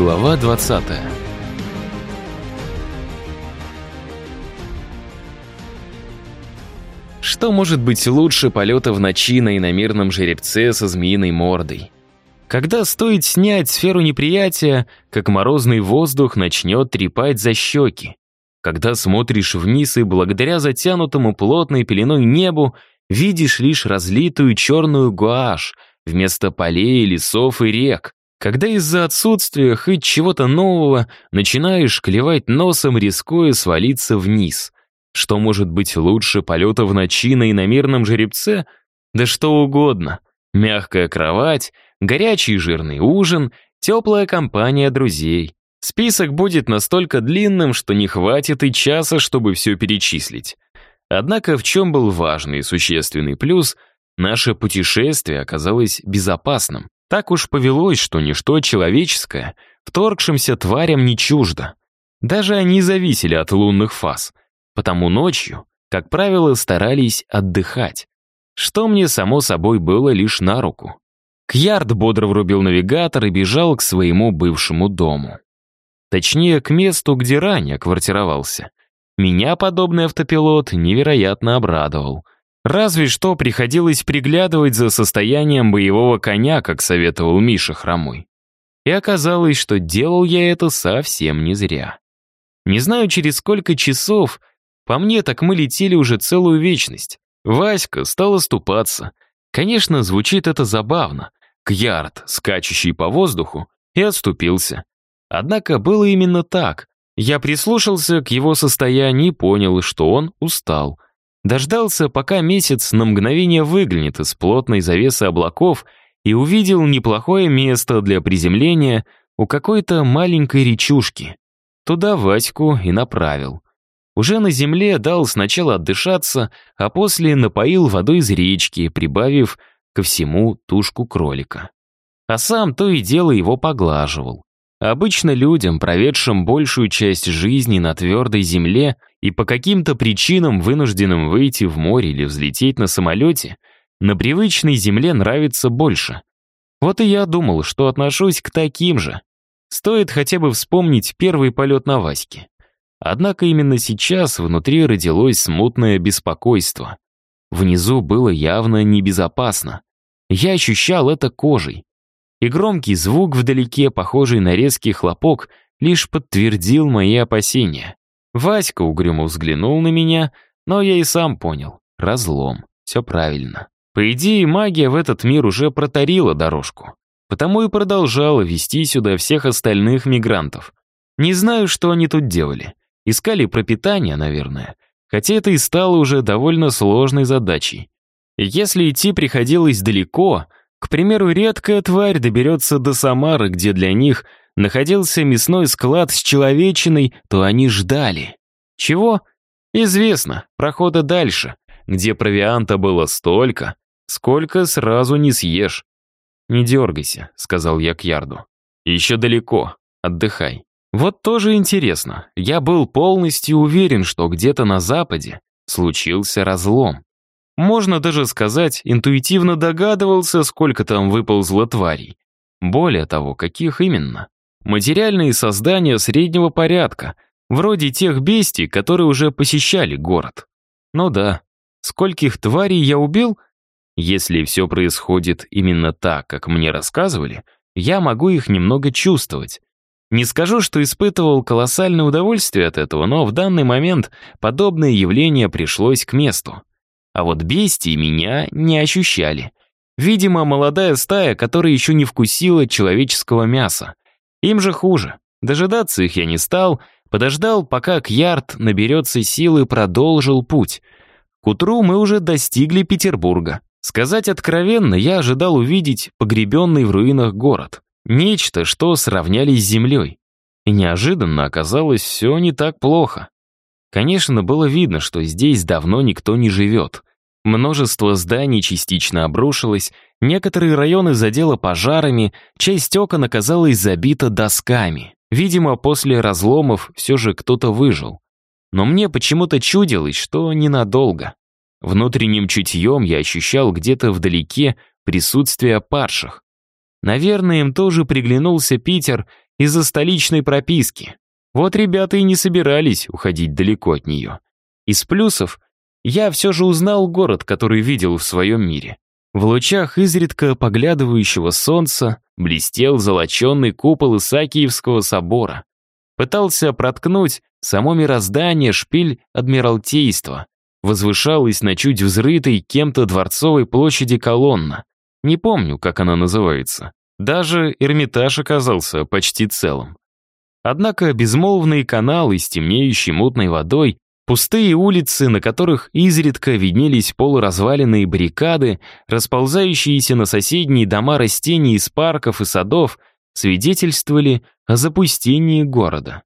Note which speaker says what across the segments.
Speaker 1: Глава 20 Что может быть лучше полета в ночи на иномерном жеребце со змеиной мордой? Когда стоит снять сферу неприятия, как морозный воздух начнет трепать за щеки. Когда смотришь вниз и благодаря затянутому плотной пеленой небу видишь лишь разлитую черную гуашь вместо полей, лесов и рек. Когда из-за отсутствия хоть чего-то нового начинаешь клевать носом, рискуя свалиться вниз. Что может быть лучше полета в ночи на иномерном жеребце? Да что угодно. Мягкая кровать, горячий жирный ужин, теплая компания друзей. Список будет настолько длинным, что не хватит и часа, чтобы все перечислить. Однако в чем был важный и существенный плюс, наше путешествие оказалось безопасным. Так уж повелось, что ничто человеческое вторгшимся тварям не чуждо. Даже они зависели от лунных фаз, потому ночью, как правило, старались отдыхать, что мне, само собой, было лишь на руку. Кьярд бодро врубил навигатор и бежал к своему бывшему дому. Точнее, к месту, где ранее квартировался. Меня подобный автопилот невероятно обрадовал. Разве что приходилось приглядывать за состоянием боевого коня, как советовал Миша Хромой. И оказалось, что делал я это совсем не зря. Не знаю, через сколько часов, по мне, так мы летели уже целую вечность. Васька стал оступаться. Конечно, звучит это забавно. Кьярд, скачущий по воздуху, и отступился. Однако было именно так. Я прислушался к его состоянию и понял, что он устал. Дождался, пока месяц на мгновение выглянет из плотной завесы облаков и увидел неплохое место для приземления у какой-то маленькой речушки. Туда Ваську и направил. Уже на земле дал сначала отдышаться, а после напоил водой из речки, прибавив ко всему тушку кролика. А сам то и дело его поглаживал. Обычно людям, проведшим большую часть жизни на твердой земле и по каким-то причинам вынужденным выйти в море или взлететь на самолете, на привычной земле нравится больше. Вот и я думал, что отношусь к таким же. Стоит хотя бы вспомнить первый полет на Ваське. Однако именно сейчас внутри родилось смутное беспокойство. Внизу было явно небезопасно. Я ощущал это кожей и громкий звук вдалеке, похожий на резкий хлопок, лишь подтвердил мои опасения. Васька угрюмо взглянул на меня, но я и сам понял. Разлом. Все правильно. По идее, магия в этот мир уже протарила дорожку. Потому и продолжала вести сюда всех остальных мигрантов. Не знаю, что они тут делали. Искали пропитание, наверное. Хотя это и стало уже довольно сложной задачей. Если идти приходилось далеко — к примеру, редкая тварь доберется до Самары, где для них находился мясной склад с человечиной, то они ждали. Чего? Известно, прохода дальше, где провианта было столько, сколько сразу не съешь. «Не дергайся», — сказал я к Ярду. «Еще далеко, отдыхай». Вот тоже интересно, я был полностью уверен, что где-то на западе случился разлом. Можно даже сказать, интуитивно догадывался, сколько там выползло тварей. Более того, каких именно? Материальные создания среднего порядка, вроде тех бестий, которые уже посещали город. Ну да, скольких тварей я убил? Если все происходит именно так, как мне рассказывали, я могу их немного чувствовать. Не скажу, что испытывал колоссальное удовольствие от этого, но в данный момент подобное явление пришлось к месту. А вот бестии меня не ощущали. Видимо, молодая стая, которая еще не вкусила человеческого мяса. Им же хуже. Дожидаться их я не стал, подождал, пока Кьярд наберется силы продолжил путь. К утру мы уже достигли Петербурга. Сказать откровенно, я ожидал увидеть погребенный в руинах город. Нечто, что сравнялись с землей. И неожиданно оказалось все не так плохо. Конечно, было видно, что здесь давно никто не живет. Множество зданий частично обрушилось, некоторые районы задело пожарами, часть окон оказалась забита досками. Видимо, после разломов все же кто-то выжил. Но мне почему-то чудилось, что ненадолго. Внутренним чутьем я ощущал где-то вдалеке присутствие падших. Наверное, им тоже приглянулся Питер, из-за столичной прописки. Вот ребята и не собирались уходить далеко от нее. Из плюсов я все же узнал город, который видел в своем мире. В лучах изредка поглядывающего солнца блестел золоченный купол Исаакиевского собора. Пытался проткнуть само мироздание шпиль Адмиралтейства. Возвышалась на чуть взрытой кем-то дворцовой площади колонна. Не помню, как она называется. Даже Эрмитаж оказался почти целым. Однако безмолвные каналы с темнеющей мутной водой, пустые улицы, на которых изредка виднелись полуразваленные баррикады, расползающиеся на соседние дома растения из парков и садов, свидетельствовали о запустении города.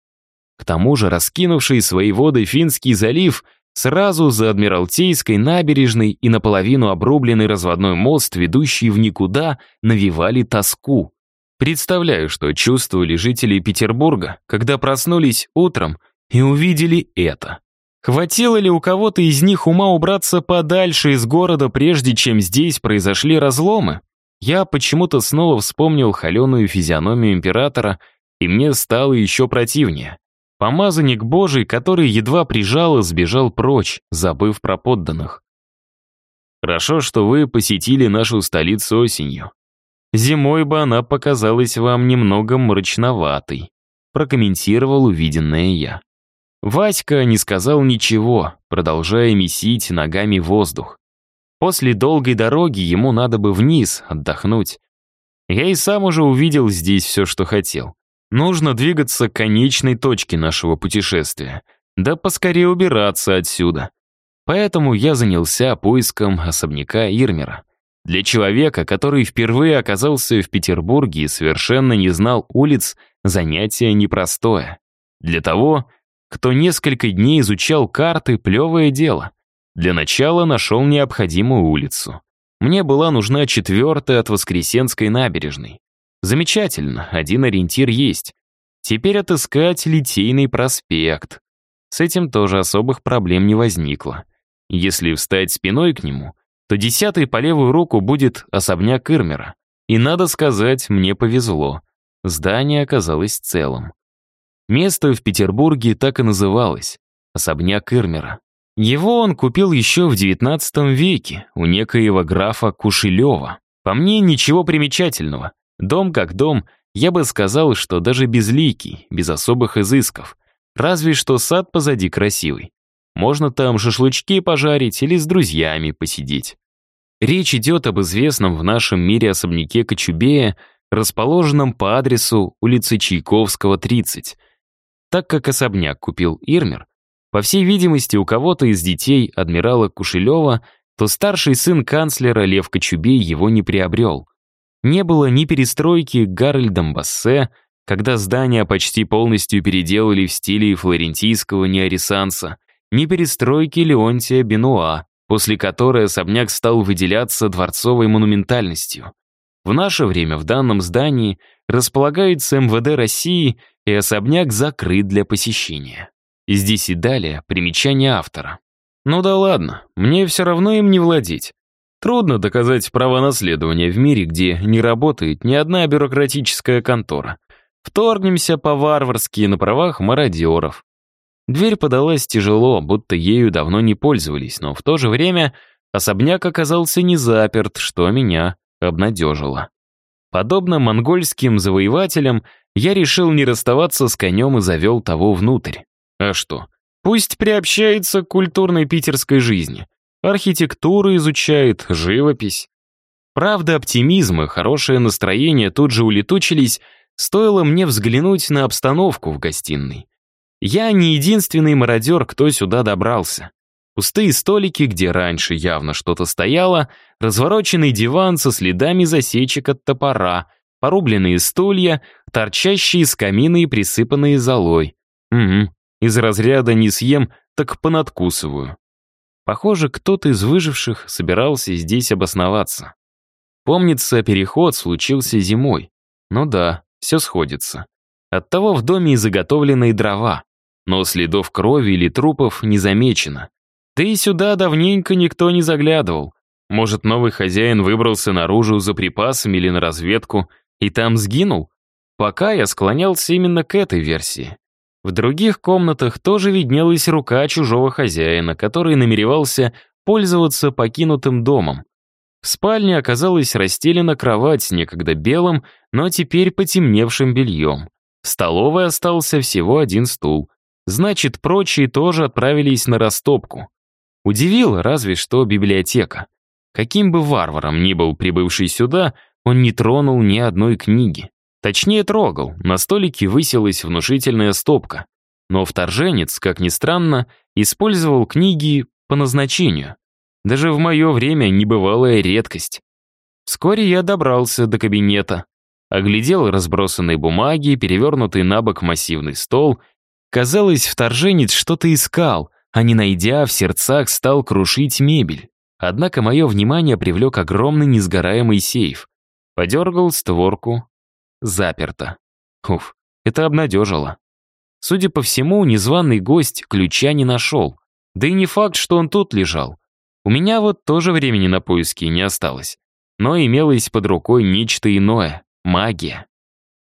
Speaker 1: К тому же раскинувший свои воды Финский залив Сразу за Адмиралтейской набережной и наполовину обрубленный разводной мост, ведущий в никуда, навевали тоску. Представляю, что чувствовали жители Петербурга, когда проснулись утром и увидели это. Хватило ли у кого-то из них ума убраться подальше из города, прежде чем здесь произошли разломы? Я почему-то снова вспомнил холеную физиономию императора, и мне стало еще противнее. Помазанник Божий, который едва прижал и сбежал прочь, забыв про подданных. Хорошо, что вы посетили нашу столицу осенью. Зимой бы она показалась вам немного мрачноватой, прокомментировал увиденное я. Васька не сказал ничего, продолжая месить ногами воздух. После долгой дороги ему надо бы вниз отдохнуть. Я и сам уже увидел здесь все, что хотел. Нужно двигаться к конечной точке нашего путешествия, да поскорее убираться отсюда. Поэтому я занялся поиском особняка Ирмера. Для человека, который впервые оказался в Петербурге и совершенно не знал улиц, занятие непростое. Для того, кто несколько дней изучал карты, плевое дело. Для начала нашел необходимую улицу. Мне была нужна четвертая от Воскресенской набережной. Замечательно, один ориентир есть. Теперь отыскать Литейный проспект. С этим тоже особых проблем не возникло. Если встать спиной к нему, то десятый по левую руку будет особняк Ирмера. И надо сказать, мне повезло. Здание оказалось целым. Место в Петербурге так и называлось — особняк Ирмера. Его он купил еще в XIX веке у некоего графа Кушелева. По мне, ничего примечательного. Дом как дом, я бы сказал, что даже безликий, без особых изысков. Разве что сад позади красивый. Можно там шашлычки пожарить или с друзьями посидеть. Речь идет об известном в нашем мире особняке Кочубея, расположенном по адресу улицы Чайковского, 30. Так как особняк купил Ирмер, по всей видимости, у кого-то из детей адмирала Кушелева, то старший сын канцлера Лев Кочубей его не приобрел. Не было ни перестройки Гарольдом Бассе, когда здание почти полностью переделали в стиле флорентийского неоресанса, ни перестройки Леонтия Бенуа, после которой особняк стал выделяться дворцовой монументальностью. В наше время в данном здании располагается МВД России, и особняк закрыт для посещения. Здесь и далее примечание автора. Ну да ладно, мне все равно им не владеть. Трудно доказать право наследования в мире, где не работает ни одна бюрократическая контора. Вторгнемся по-варварски на правах мародеров. Дверь подалась тяжело, будто ею давно не пользовались, но в то же время особняк оказался не заперт, что меня обнадежило. Подобно монгольским завоевателям, я решил не расставаться с конем и завел того внутрь. А что? Пусть приобщается к культурной питерской жизни архитектуру изучает, живопись. Правда, оптимизм и хорошее настроение тут же улетучились, стоило мне взглянуть на обстановку в гостиной. Я не единственный мародер, кто сюда добрался. Пустые столики, где раньше явно что-то стояло, развороченный диван со следами засечек от топора, порубленные стулья, торчащие из камина и присыпанные золой. Угу, из разряда не съем, так понадкусываю. Похоже, кто-то из выживших собирался здесь обосноваться. Помнится, переход случился зимой. Ну да, все сходится. Оттого в доме и заготовленные дрова. Но следов крови или трупов не замечено. Да и сюда давненько никто не заглядывал. Может, новый хозяин выбрался наружу за припасами или на разведку и там сгинул? Пока я склонялся именно к этой версии. В других комнатах тоже виднелась рука чужого хозяина, который намеревался пользоваться покинутым домом. В спальне оказалась расстелена кровать с некогда белым, но теперь потемневшим бельем. В столовой остался всего один стул. Значит, прочие тоже отправились на растопку. Удивило разве что библиотека. Каким бы варваром ни был прибывший сюда, он не тронул ни одной книги. Точнее, трогал, на столике высилась внушительная стопка. Но вторженец, как ни странно, использовал книги по назначению. Даже в мое время небывалая редкость. Вскоре я добрался до кабинета. Оглядел разбросанные бумаги, перевернутый на бок массивный стол. Казалось, вторженец что-то искал, а не найдя, в сердцах стал крушить мебель. Однако мое внимание привлек огромный несгораемый сейф. Подергал створку. Заперто. Уф, это обнадежило. Судя по всему, незваный гость ключа не нашел. Да и не факт, что он тут лежал. У меня вот тоже времени на поиски не осталось. Но имелось под рукой нечто иное — магия.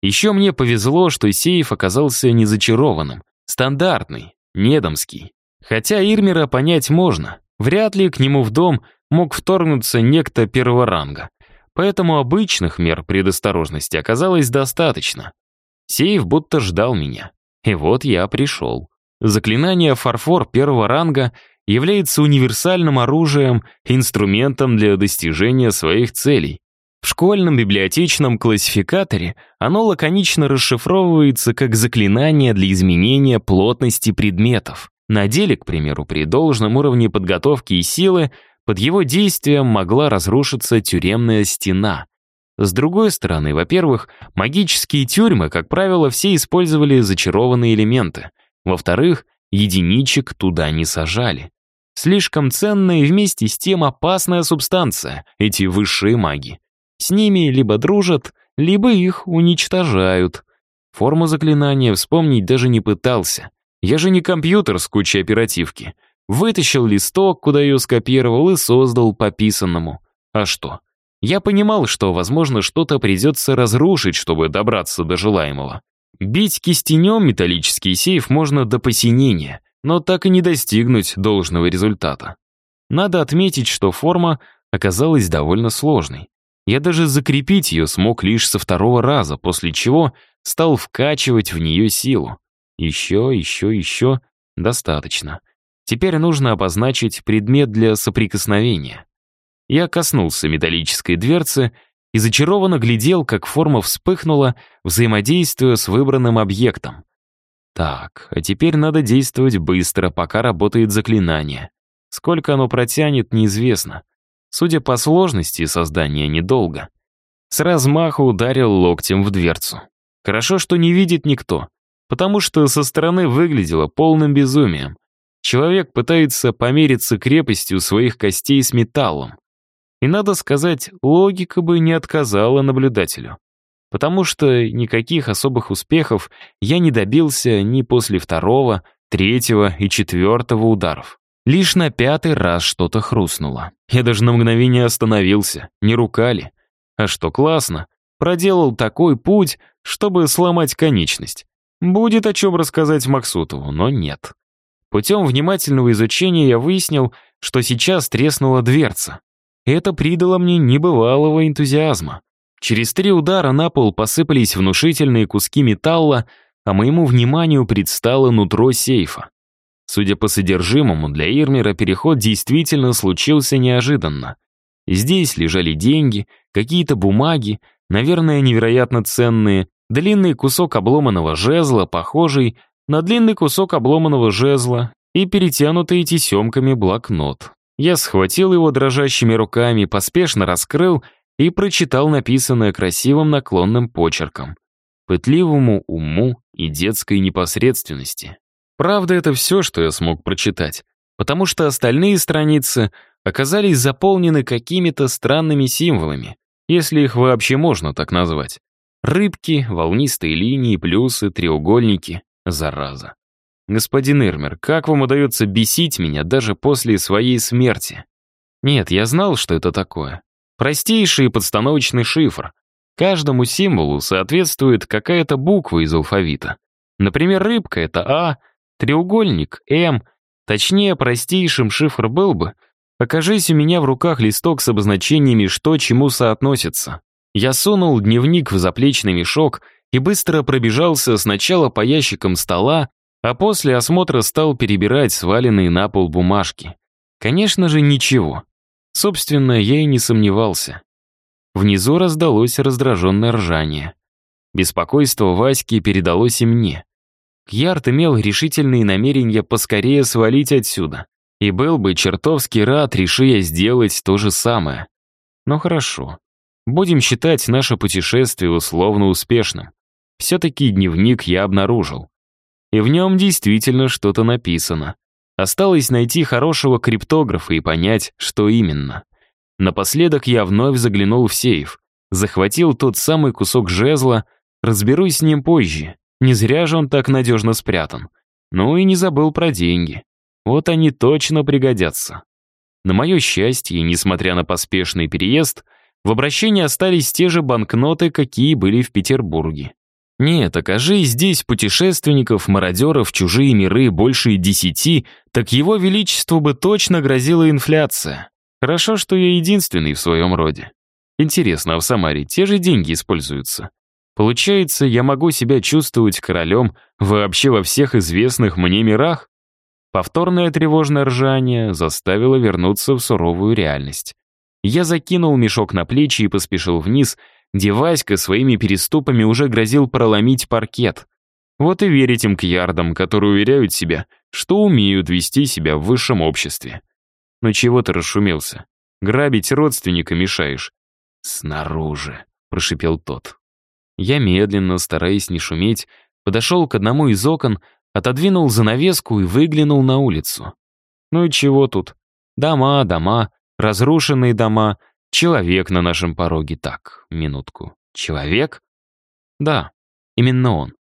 Speaker 1: Еще мне повезло, что сейф оказался не зачарованным, стандартный, недомский. Хотя Ирмера понять можно. Вряд ли к нему в дом мог вторгнуться некто первого ранга. Поэтому обычных мер предосторожности оказалось достаточно. Сейф будто ждал меня. И вот я пришел. Заклинание «Фарфор» первого ранга является универсальным оружием, инструментом для достижения своих целей. В школьном библиотечном классификаторе оно лаконично расшифровывается как заклинание для изменения плотности предметов. На деле, к примеру, при должном уровне подготовки и силы под его действием могла разрушиться тюремная стена. С другой стороны, во-первых, магические тюрьмы, как правило, все использовали зачарованные элементы. Во-вторых, единичек туда не сажали. Слишком ценная и вместе с тем опасная субстанция, эти высшие маги. С ними либо дружат, либо их уничтожают. Форму заклинания вспомнить даже не пытался. Я же не компьютер с кучей оперативки. Вытащил листок, куда ее скопировал и создал по писанному. А что? Я понимал, что, возможно, что-то придется разрушить, чтобы добраться до желаемого. Бить кистенем металлический сейф можно до посинения, но так и не достигнуть должного результата. Надо отметить, что форма оказалась довольно сложной. Я даже закрепить ее смог лишь со второго раза, после чего стал вкачивать в нее силу. Еще, еще, еще. Достаточно. Теперь нужно обозначить предмет для соприкосновения. Я коснулся металлической дверцы и зачарованно глядел, как форма вспыхнула, взаимодействуя с выбранным объектом. Так, а теперь надо действовать быстро, пока работает заклинание. Сколько оно протянет, неизвестно. Судя по сложности создания, недолго. С размаху ударил локтем в дверцу. Хорошо, что не видит никто потому что со стороны выглядело полным безумием. Человек пытается помериться крепостью своих костей с металлом. И надо сказать, логика бы не отказала наблюдателю. Потому что никаких особых успехов я не добился ни после второго, третьего и четвертого ударов. Лишь на пятый раз что-то хрустнуло. Я даже на мгновение остановился, не рука ли. А что классно, проделал такой путь, чтобы сломать конечность. Будет о чем рассказать Максутову, но нет. Путем внимательного изучения я выяснил, что сейчас треснула дверца. Это придало мне небывалого энтузиазма. Через три удара на пол посыпались внушительные куски металла, а моему вниманию предстало нутро сейфа. Судя по содержимому, для Ирмера переход действительно случился неожиданно. Здесь лежали деньги, какие-то бумаги, наверное, невероятно ценные, длинный кусок обломанного жезла, похожий на длинный кусок обломанного жезла и перетянутый тесемками блокнот. Я схватил его дрожащими руками, поспешно раскрыл и прочитал написанное красивым наклонным почерком. Пытливому уму и детской непосредственности. Правда, это все, что я смог прочитать, потому что остальные страницы оказались заполнены какими-то странными символами, если их вообще можно так назвать. Рыбки, волнистые линии, плюсы, треугольники. Зараза. Господин Ирмер, как вам удается бесить меня даже после своей смерти? Нет, я знал, что это такое. Простейший подстановочный шифр. Каждому символу соответствует какая-то буква из алфавита. Например, рыбка — это А, треугольник — М. Точнее, простейшим шифр был бы, окажись у меня в руках листок с обозначениями, что чему соотносится. Я сунул дневник в заплечный мешок и быстро пробежался сначала по ящикам стола, а после осмотра стал перебирать сваленные на пол бумажки. Конечно же, ничего. Собственно, я и не сомневался. Внизу раздалось раздраженное ржание. Беспокойство Васьки передалось и мне. Кьярд имел решительные намерения поскорее свалить отсюда. И был бы чертовски рад, реши я сделать то же самое. Но хорошо. Будем считать наше путешествие условно успешным. Все-таки дневник я обнаружил. И в нем действительно что-то написано. Осталось найти хорошего криптографа и понять, что именно. Напоследок я вновь заглянул в сейф, захватил тот самый кусок жезла, разберусь с ним позже. Не зря же он так надежно спрятан. Ну и не забыл про деньги. Вот они точно пригодятся. На мое счастье, несмотря на поспешный переезд, в обращении остались те же банкноты, какие были в Петербурге. Нет, окажись здесь путешественников, мародеров, чужие миры больше десяти, так его величеству бы точно грозила инфляция. Хорошо, что я единственный в своем роде. Интересно, а в Самаре те же деньги используются? Получается, я могу себя чувствовать королем вообще во всех известных мне мирах? Повторное тревожное ржание заставило вернуться в суровую реальность. Я закинул мешок на плечи и поспешил вниз, где Васька своими переступами уже грозил проломить паркет. Вот и верить им к ярдам, которые уверяют себя, что умеют вести себя в высшем обществе. Но чего ты расшумелся? Грабить родственника мешаешь. «Снаружи», — прошипел тот. Я медленно, стараясь не шуметь, подошел к одному из окон, отодвинул занавеску и выглянул на улицу. Ну и чего тут? Дома, дома, разрушенные дома, Человек на нашем пороге. Так, минутку. Человек? Да, именно он.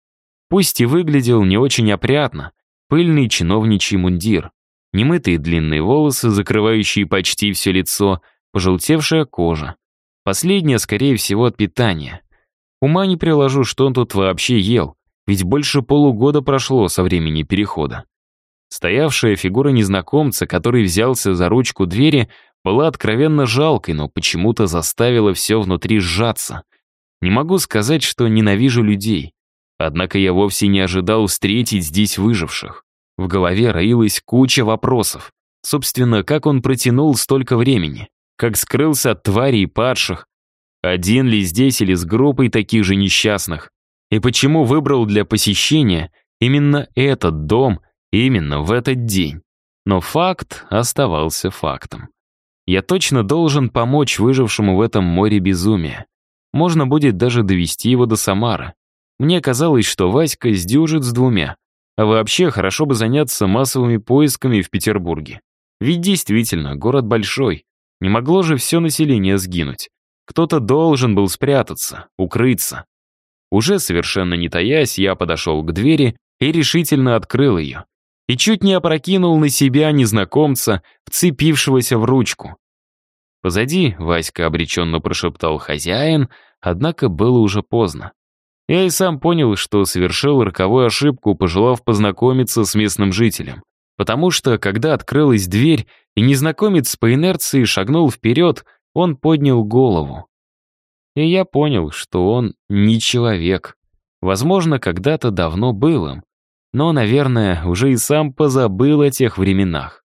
Speaker 1: Пусть и выглядел не очень опрятно. Пыльный чиновничий мундир, немытые длинные волосы, закрывающие почти все лицо, пожелтевшая кожа. Последняя, скорее всего, от питания. Ума не приложу, что он тут вообще ел, ведь больше полугода прошло со времени перехода. Стоявшая фигура незнакомца, который взялся за ручку двери, была откровенно жалкой, но почему-то заставила все внутри сжаться. Не могу сказать, что ненавижу людей. Однако я вовсе не ожидал встретить здесь выживших. В голове роилась куча вопросов. Собственно, как он протянул столько времени? Как скрылся от тварей и падших? Один ли здесь или с группой таких же несчастных? И почему выбрал для посещения именно этот дом, именно в этот день? Но факт оставался фактом. Я точно должен помочь выжившему в этом море безумия. Можно будет даже довести его до Самары. Мне казалось, что Васька сдюжит с двумя. А вообще, хорошо бы заняться массовыми поисками в Петербурге. Ведь действительно, город большой. Не могло же все население сгинуть. Кто-то должен был спрятаться, укрыться. Уже совершенно не таясь, я подошел к двери и решительно открыл ее. И чуть не опрокинул на себя незнакомца, вцепившегося в ручку. Позади Васька обреченно прошептал хозяин, однако было уже поздно. Я и сам понял, что совершил роковую ошибку, пожелав познакомиться с местным жителем. Потому что, когда открылась дверь, и незнакомец по инерции шагнул вперед, он поднял голову. И я понял, что он не человек. Возможно, когда-то давно был им. Но, наверное, уже и сам позабыл о тех временах.